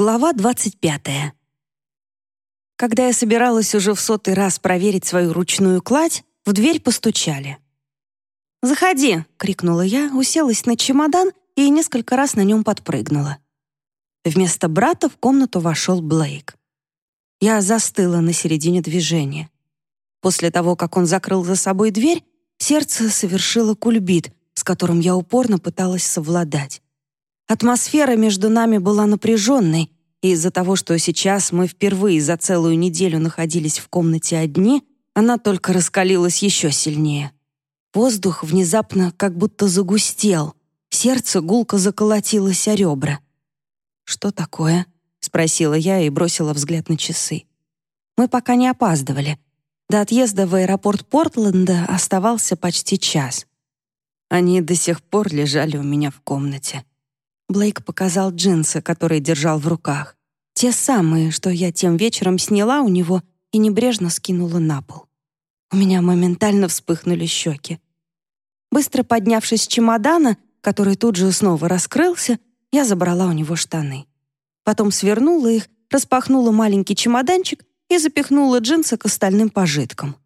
Глава 25. Когда я собиралась уже в сотый раз проверить свою ручную кладь, в дверь постучали. «Заходи!» — крикнула я, уселась на чемодан и несколько раз на нем подпрыгнула. Вместо брата в комнату вошел Блейк. Я застыла на середине движения. После того, как он закрыл за собой дверь, сердце совершило кульбит, с которым я упорно пыталась совладать. Атмосфера между нами была напряженной, и из-за того, что сейчас мы впервые за целую неделю находились в комнате одни, она только раскалилась еще сильнее. Воздух внезапно как будто загустел, сердце гулко заколотилось о ребра. «Что такое?» — спросила я и бросила взгляд на часы. Мы пока не опаздывали. До отъезда в аэропорт Портленда оставался почти час. Они до сих пор лежали у меня в комнате. Блейк показал джинсы, которые держал в руках. Те самые, что я тем вечером сняла у него и небрежно скинула на пол. У меня моментально вспыхнули щеки. Быстро поднявшись с чемодана, который тут же снова раскрылся, я забрала у него штаны. Потом свернула их, распахнула маленький чемоданчик и запихнула джинсы к остальным пожиткам.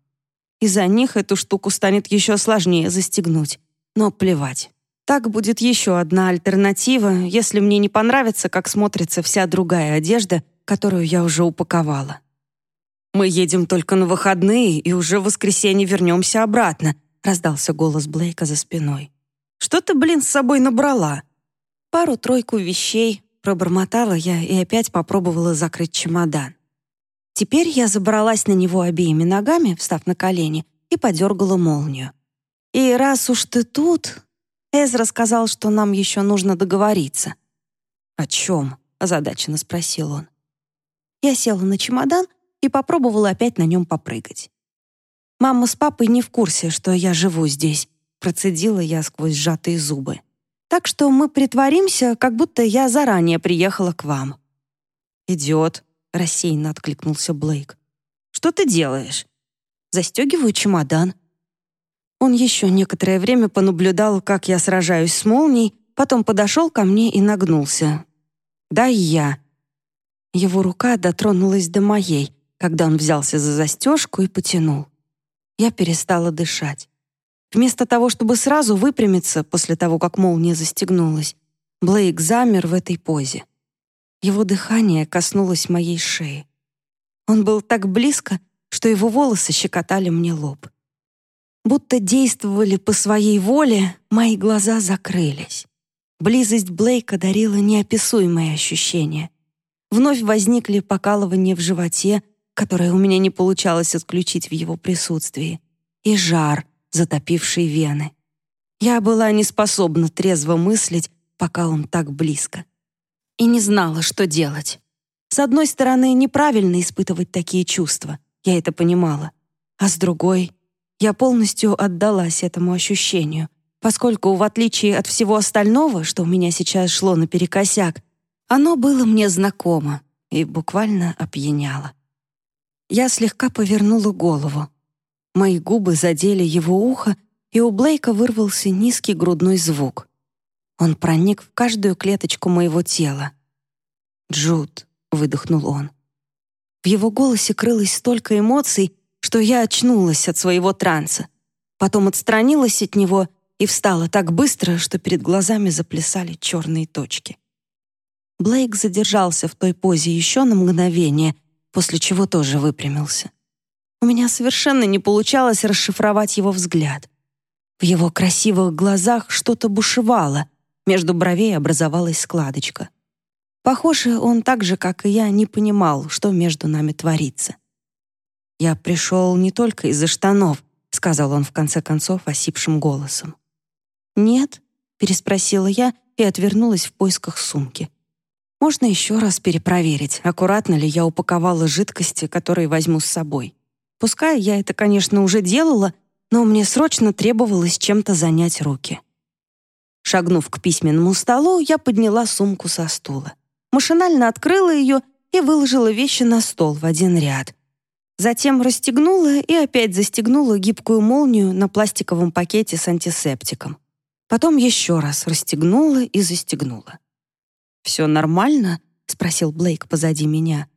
Из-за них эту штуку станет еще сложнее застегнуть. Но плевать. Так будет еще одна альтернатива, если мне не понравится, как смотрится вся другая одежда, которую я уже упаковала. «Мы едем только на выходные, и уже в воскресенье вернемся обратно», раздался голос Блейка за спиной. «Что ты, блин, с собой набрала?» Пару-тройку вещей пробормотала я и опять попробовала закрыть чемодан. Теперь я забралась на него обеими ногами, встав на колени, и подергала молнию. «И раз уж ты тут, Эзра сказал, что нам еще нужно договориться. «О чем?» — озадаченно спросил он. Я села на чемодан и попробовала опять на нем попрыгать. «Мама с папой не в курсе, что я живу здесь», — процедила я сквозь сжатые зубы. «Так что мы притворимся, как будто я заранее приехала к вам». «Идет», — рассеянно откликнулся Блейк. «Что ты делаешь?» «Застегиваю чемодан», он еще некоторое время понаблюдал, как я сражаюсь с молнией, потом подошел ко мне и нагнулся. «Дай я». Его рука дотронулась до моей, когда он взялся за застежку и потянул. Я перестала дышать. Вместо того, чтобы сразу выпрямиться после того, как молния застегнулась, Блейк замер в этой позе. Его дыхание коснулось моей шеи. Он был так близко, что его волосы щекотали мне лоб. Будто действовали по своей воле, мои глаза закрылись. Близость Блейка дарила неописуемые ощущения. Вновь возникли покалывания в животе, которое у меня не получалось отключить в его присутствии, и жар, затопивший вены. Я была не способна трезво мыслить, пока он так близко. И не знала, что делать. С одной стороны, неправильно испытывать такие чувства, я это понимала, а с другой — я полностью отдалась этому ощущению, поскольку, в отличие от всего остального, что у меня сейчас шло наперекосяк, оно было мне знакомо и буквально опьяняло. Я слегка повернула голову. Мои губы задели его ухо, и у Блейка вырвался низкий грудной звук. Он проник в каждую клеточку моего тела. «Джуд», — выдохнул он. В его голосе крылось столько эмоций, что я очнулась от своего транса. Потом отстранилась от него и встала так быстро, что перед глазами заплясали черные точки. Блейк задержался в той позе еще на мгновение, после чего тоже выпрямился. У меня совершенно не получалось расшифровать его взгляд. В его красивых глазах что-то бушевало, между бровей образовалась складочка. Похоже, он так же, как и я, не понимал, что между нами творится. «Я пришел не только из-за штанов», — сказал он в конце концов осипшим голосом. «Нет?» — переспросила я и отвернулась в поисках сумки. «Можно еще раз перепроверить, аккуратно ли я упаковала жидкости, которые возьму с собой. Пускай я это, конечно, уже делала, но мне срочно требовалось чем-то занять руки». Шагнув к письменному столу, я подняла сумку со стула. Машинально открыла ее и выложила вещи на стол в один ряд — Затем расстегнула и опять застегнула гибкую молнию на пластиковом пакете с антисептиком. Потом еще раз расстегнула и застегнула. «Все нормально?» — спросил Блейк позади меня.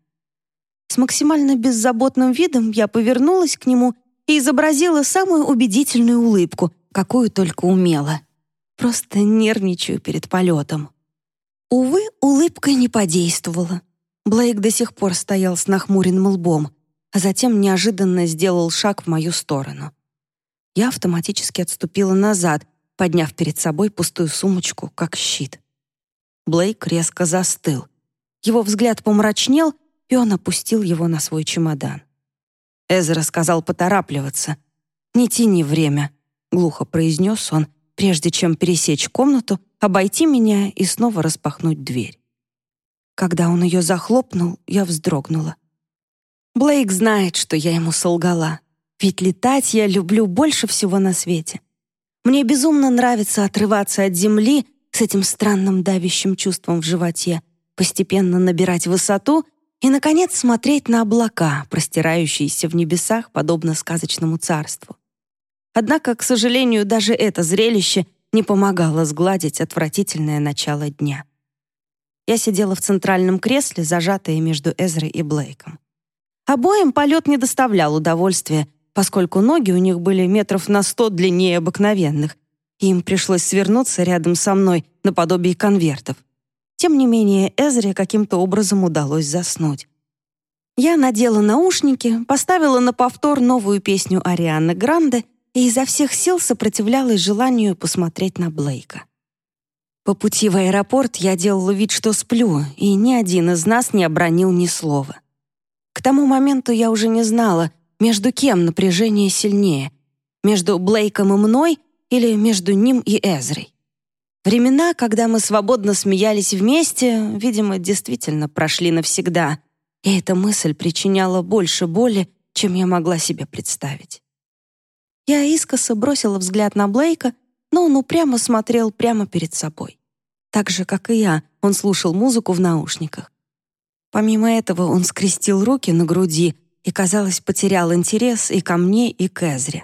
С максимально беззаботным видом я повернулась к нему и изобразила самую убедительную улыбку, какую только умела. Просто нервничаю перед полетом. Увы, улыбка не подействовала. Блейк до сих пор стоял с нахмуренным лбом, а затем неожиданно сделал шаг в мою сторону. Я автоматически отступила назад, подняв перед собой пустую сумочку, как щит. Блейк резко застыл. Его взгляд помрачнел, и он опустил его на свой чемодан. Эзра сказал поторапливаться. «Не тяни время», — глухо произнес он, прежде чем пересечь комнату, обойти меня и снова распахнуть дверь. Когда он ее захлопнул, я вздрогнула. Блейк знает, что я ему солгала. Ведь летать я люблю больше всего на свете. Мне безумно нравится отрываться от земли с этим странным давящим чувством в животе, постепенно набирать высоту и, наконец, смотреть на облака, простирающиеся в небесах, подобно сказочному царству. Однако, к сожалению, даже это зрелище не помогало сгладить отвратительное начало дня. Я сидела в центральном кресле, зажатая между Эзрой и Блейком. Обоим полет не доставлял удовольствия, поскольку ноги у них были метров на сто длиннее обыкновенных, им пришлось свернуться рядом со мной наподобие конвертов. Тем не менее, Эзре каким-то образом удалось заснуть. Я надела наушники, поставила на повтор новую песню Арианы Гранде и изо всех сил сопротивлялась желанию посмотреть на Блейка. По пути в аэропорт я делала вид, что сплю, и ни один из нас не обронил ни слова. К тому моменту я уже не знала, между кем напряжение сильнее, между Блейком и мной или между ним и Эзрой. Времена, когда мы свободно смеялись вместе, видимо, действительно прошли навсегда, и эта мысль причиняла больше боли, чем я могла себе представить. Я искоса бросила взгляд на Блейка, но он упрямо смотрел прямо перед собой. Так же, как и я, он слушал музыку в наушниках. Помимо этого, он скрестил руки на груди и, казалось, потерял интерес и ко мне, и к Эзре.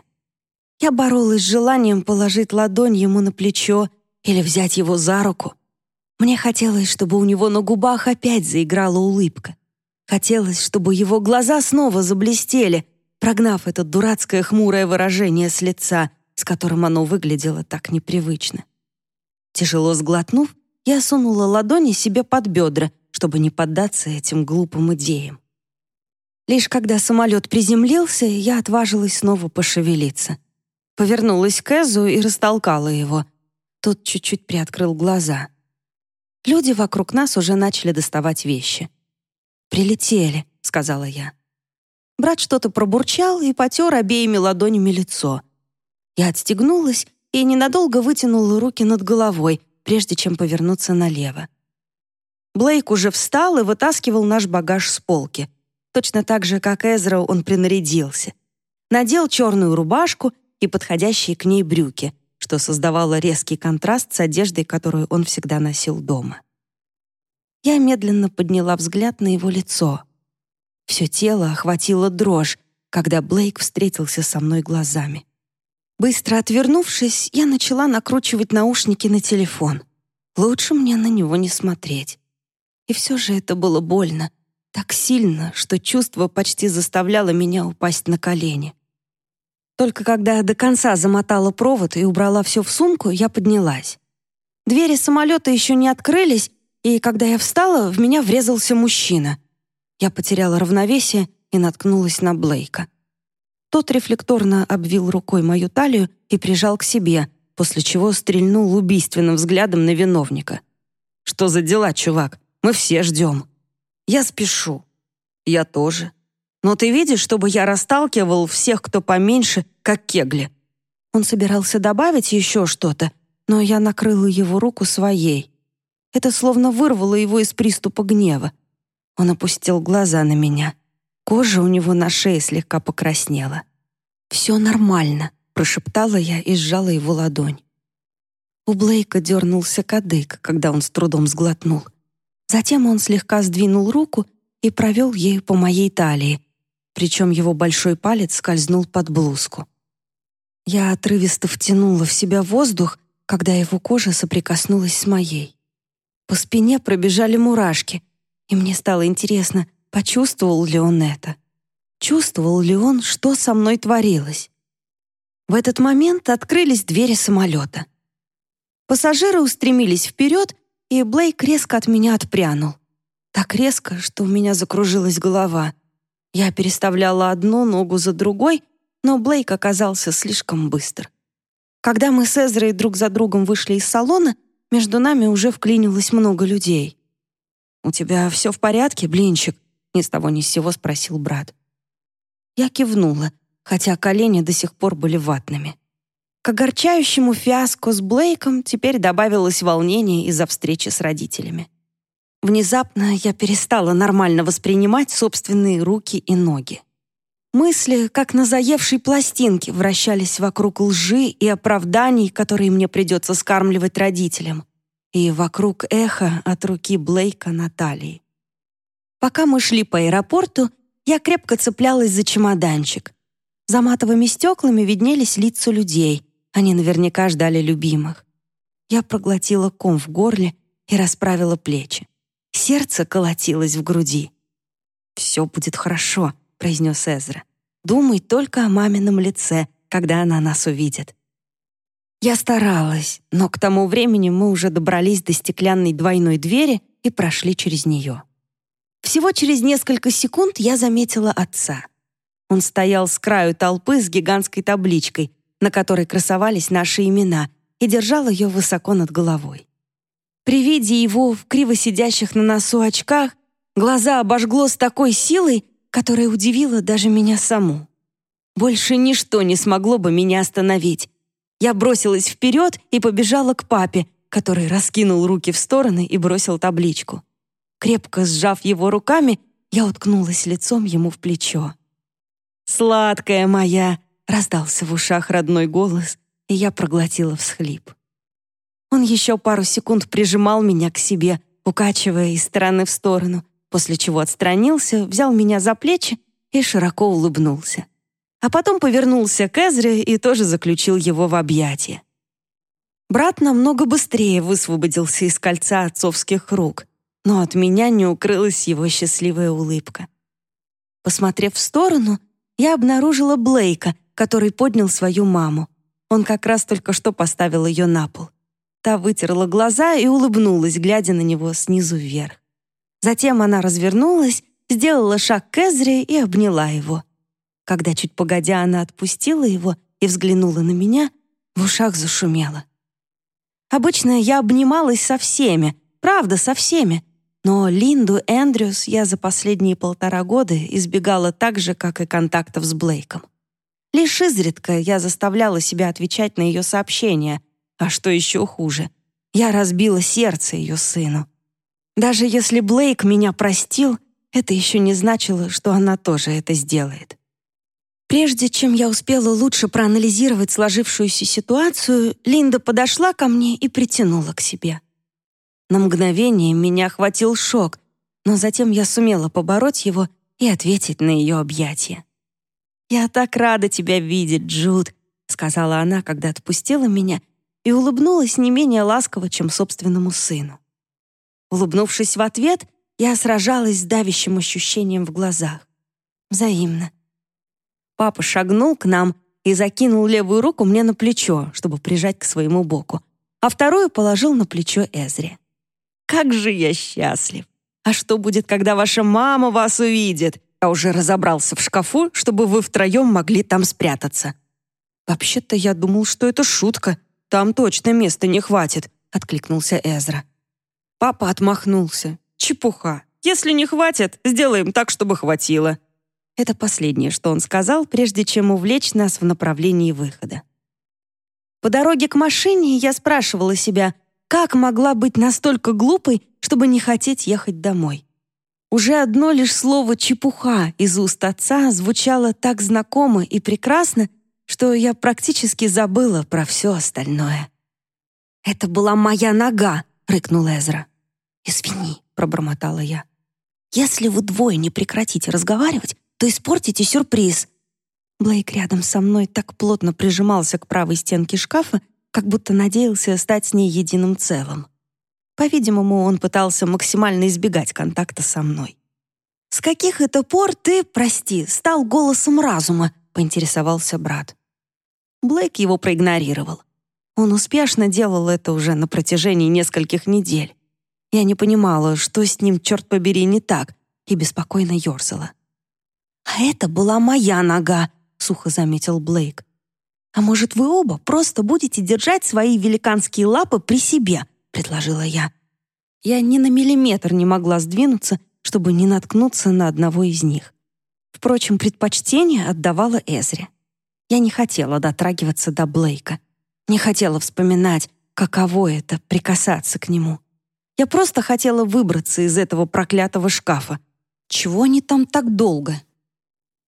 Я боролась с желанием положить ладонь ему на плечо или взять его за руку. Мне хотелось, чтобы у него на губах опять заиграла улыбка. Хотелось, чтобы его глаза снова заблестели, прогнав это дурацкое хмурое выражение с лица, с которым оно выглядело так непривычно. Тяжело сглотнув, я сунула ладони себе под бедра, чтобы не поддаться этим глупым идеям. Лишь когда самолет приземлился, я отважилась снова пошевелиться. Повернулась к Эзу и растолкала его. Тот чуть-чуть приоткрыл глаза. Люди вокруг нас уже начали доставать вещи. «Прилетели», — сказала я. Брат что-то пробурчал и потер обеими ладонями лицо. Я отстегнулась и ненадолго вытянула руки над головой, прежде чем повернуться налево. Блейк уже встал и вытаскивал наш багаж с полки. Точно так же, как Эзра, он принарядился. Надел черную рубашку и подходящие к ней брюки, что создавало резкий контраст с одеждой, которую он всегда носил дома. Я медленно подняла взгляд на его лицо — все тело охватило дрожь, когда Блейк встретился со мной глазами. Быстро отвернувшись, я начала накручивать наушники на телефон. Лучше мне на него не смотреть. И все же это было больно, так сильно, что чувство почти заставляло меня упасть на колени. Только когда до конца замотала провод и убрала все в сумку, я поднялась. Двери самолета еще не открылись, и когда я встала, в меня врезался мужчина — я потеряла равновесие и наткнулась на Блейка. Тот рефлекторно обвил рукой мою талию и прижал к себе, после чего стрельнул убийственным взглядом на виновника. «Что за дела, чувак? Мы все ждем». «Я спешу». «Я тоже». «Но ты видишь, чтобы я расталкивал всех, кто поменьше, как кегли?» Он собирался добавить еще что-то, но я накрыла его руку своей. Это словно вырвало его из приступа гнева. Он опустил глаза на меня. Кожа у него на шее слегка покраснела. «Все нормально», — прошептала я и сжала его ладонь. У Блейка дернулся кадык, когда он с трудом сглотнул. Затем он слегка сдвинул руку и провел ею по моей талии, причем его большой палец скользнул под блузку. Я отрывисто втянула в себя воздух, когда его кожа соприкоснулась с моей. По спине пробежали мурашки, И мне стало интересно, почувствовал ли он это. Чувствовал ли он, что со мной творилось. В этот момент открылись двери самолета. Пассажиры устремились вперед, и Блейк резко от меня отпрянул. Так резко, что у меня закружилась голова. Я переставляла одну ногу за другой, но Блейк оказался слишком быстр. Когда мы с Эзрой друг за другом вышли из салона, между нами уже вклинилось много людей. «У тебя все в порядке, блинчик?» — ни с того ни с сего спросил брат. Я кивнула, хотя колени до сих пор были ватными. К огорчающему фиаско с Блейком теперь добавилось волнение из-за встречи с родителями. Внезапно я перестала нормально воспринимать собственные руки и ноги. Мысли, как на заевшей пластинке, вращались вокруг лжи и оправданий, которые мне придется скармливать родителям, и вокруг эха от руки Блейка Натальи. Пока мы шли по аэропорту, я крепко цеплялась за чемоданчик. За матовыми стеклами виднелись лица людей, они наверняка ждали любимых. Я проглотила ком в горле и расправила плечи. Сердце колотилось в груди. «Все будет хорошо», — произнес Эзра. «Думай только о мамином лице, когда она нас увидит». Я старалась, но к тому времени мы уже добрались до стеклянной двойной двери и прошли через нее. Всего через несколько секунд я заметила отца. Он стоял с краю толпы с гигантской табличкой, на которой красовались наши имена, и держал ее высоко над головой. При виде его в криво сидящих на носу очках глаза обожгло с такой силой, которая удивила даже меня саму. Больше ничто не смогло бы меня остановить. Я бросилась вперед и побежала к папе, который раскинул руки в стороны и бросил табличку. Крепко сжав его руками, я уткнулась лицом ему в плечо. «Сладкая моя!» — раздался в ушах родной голос, и я проглотила всхлип. Он еще пару секунд прижимал меня к себе, укачивая из стороны в сторону, после чего отстранился, взял меня за плечи и широко улыбнулся. А потом повернулся к Эзре и тоже заключил его в объятия. Брат намного быстрее высвободился из кольца отцовских рук, но от меня не укрылась его счастливая улыбка. Посмотрев в сторону, я обнаружила Блейка, который поднял свою маму. Он как раз только что поставил ее на пол. Та вытерла глаза и улыбнулась, глядя на него снизу вверх. Затем она развернулась, сделала шаг к Эзре и обняла его. Когда чуть погодя она отпустила его и взглянула на меня, в ушах зашумело. Обычно я обнималась со всеми, правда, со всеми, но Линду Эндрюс я за последние полтора года избегала так же, как и контактов с Блейком. Лишь изредка я заставляла себя отвечать на ее сообщения, а что еще хуже, я разбила сердце ее сыну. Даже если Блейк меня простил, это еще не значило, что она тоже это сделает. Прежде чем я успела лучше проанализировать сложившуюся ситуацию, Линда подошла ко мне и притянула к себе. На мгновение меня охватил шок, но затем я сумела побороть его и ответить на ее объятия. «Я так рада тебя видеть, Джуд», — сказала она, когда отпустила меня и улыбнулась не менее ласково, чем собственному сыну. Улыбнувшись в ответ, я сражалась с давящим ощущением в глазах. Взаимно. Папа шагнул к нам и закинул левую руку мне на плечо, чтобы прижать к своему боку, а вторую положил на плечо Эзре. «Как же я счастлив! А что будет, когда ваша мама вас увидит? Я уже разобрался в шкафу, чтобы вы втроем могли там спрятаться». «Вообще-то я думал, что это шутка», там точно места не хватит», — откликнулся Эзра. Папа отмахнулся. «Чепуха. Если не хватит, сделаем так, чтобы хватило». Это последнее, что он сказал, прежде чем увлечь нас в направлении выхода. По дороге к машине я спрашивала себя, как могла быть настолько глупой, чтобы не хотеть ехать домой. Уже одно лишь слово «чепуха» из уст отца звучало так знакомо и прекрасно, что я практически забыла про все остальное. «Это была моя нога!» — рыкнул Эзра. «Извини», — пробормотала я. «Если вы двое не прекратите разговаривать, то испортите сюрприз». Блейк рядом со мной так плотно прижимался к правой стенке шкафа, как будто надеялся стать с ней единым целым. По-видимому, он пытался максимально избегать контакта со мной. «С каких это пор ты, прости, стал голосом разума?» — поинтересовался брат. Блейк его проигнорировал. Он успешно делал это уже на протяжении нескольких недель. Я не понимала, что с ним, черт побери, не так, и беспокойно ерзала. «А это была моя нога», — сухо заметил Блейк. «А может, вы оба просто будете держать свои великанские лапы при себе?» — предложила я. Я ни на миллиметр не могла сдвинуться, чтобы не наткнуться на одного из них. Впрочем, предпочтение отдавала Эзре. Я не хотела дотрагиваться до Блейка. Не хотела вспоминать, каково это — прикасаться к нему. Я просто хотела выбраться из этого проклятого шкафа. Чего они там так долго?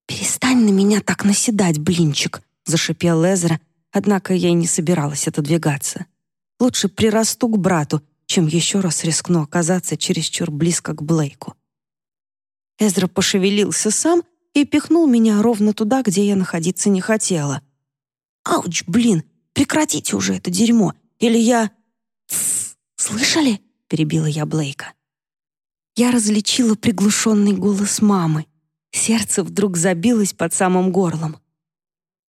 «Перестань на меня так наседать, блинчик», — зашипел Эзра, однако я и не собиралась отодвигаться. Лучше прирасту к брату, чем еще раз рискну оказаться чересчур близко к Блейку. Эзра пошевелился сам и пихнул меня ровно туда, где я находиться не хотела. «Ауч, блин, прекратите уже это дерьмо, или я...» «Тссс, слышали?» — перебила я Блейка. Я различила приглушенный голос мамы. Сердце вдруг забилось под самым горлом.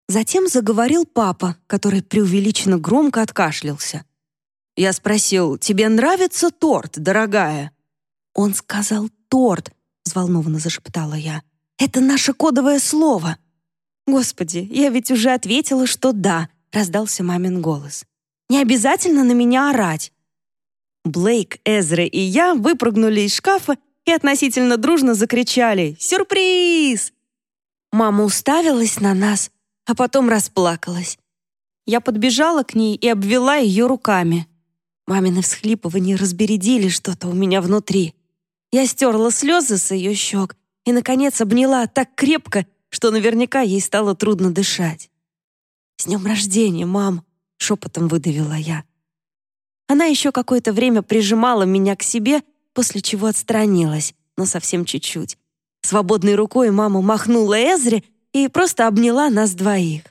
Затем заговорил папа, который преувеличенно громко откашлялся. Я спросил, «Тебе нравится торт, дорогая?» Он сказал «торт», — взволнованно зашептала я. «Это наше кодовое слово». «Господи, я ведь уже ответила, что да», — раздался мамин голос. «Не обязательно на меня орать». Блейк, Эзра и я выпрыгнули из шкафа и относительно дружно закричали «Сюрприз!». Мама уставилась на нас, а потом расплакалась. Я подбежала к ней и обвела ее руками. Мамины всхлипывания разбередили что-то у меня внутри. Я стерла слезы с ее щек и, наконец, обняла так крепко, что наверняка ей стало трудно дышать. «С днем рождения, мам!» — шепотом выдавила я. Она еще какое-то время прижимала меня к себе, после чего отстранилась, но совсем чуть-чуть. Свободной рукой мама махнула Эзре и просто обняла нас двоих.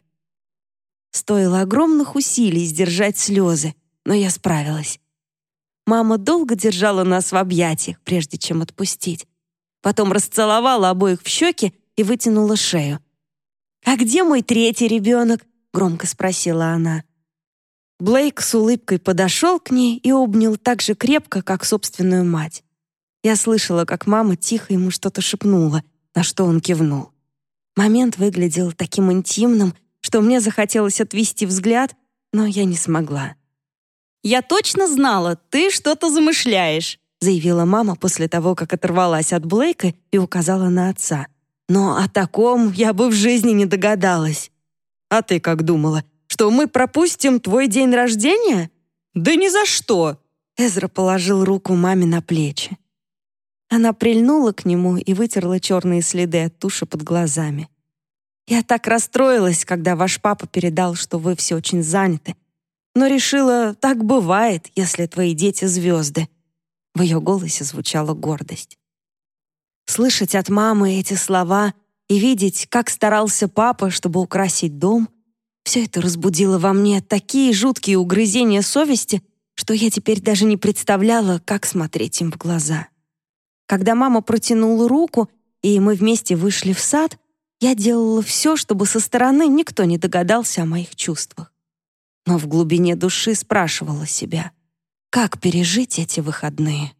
Стоило огромных усилий сдержать слезы, но я справилась. Мама долго держала нас в объятиях, прежде чем отпустить. Потом расцеловала обоих в щеки и вытянула шею. «А где мой третий ребенок?» — громко спросила она. Блейк с улыбкой подошел к ней и обнял так же крепко, как собственную мать. Я слышала, как мама тихо ему что-то шепнула, на что он кивнул. Момент выглядел таким интимным, что мне захотелось отвести взгляд, но я не смогла. «Я точно знала, ты что-то замышляешь», заявила мама после того, как оторвалась от Блейка и указала на отца. «Но о таком я бы в жизни не догадалась». «А ты как думала, что мы пропустим твой день рождения?» «Да ни за что!» Эзра положил руку маме на плечи. Она прильнула к нему и вытерла черные следы от туши под глазами. «Я так расстроилась, когда ваш папа передал, что вы все очень заняты, но решила, так бывает, если твои дети звезды». В ее голосе звучала гордость. Слышать от мамы эти слова и видеть, как старался папа, чтобы украсить дом, все это разбудило во мне такие жуткие угрызения совести, что я теперь даже не представляла, как смотреть им в глаза. Когда мама протянула руку, и мы вместе вышли в сад, я делала все, чтобы со стороны никто не догадался о моих чувствах но в глубине души спрашивала себя, как пережить эти выходные.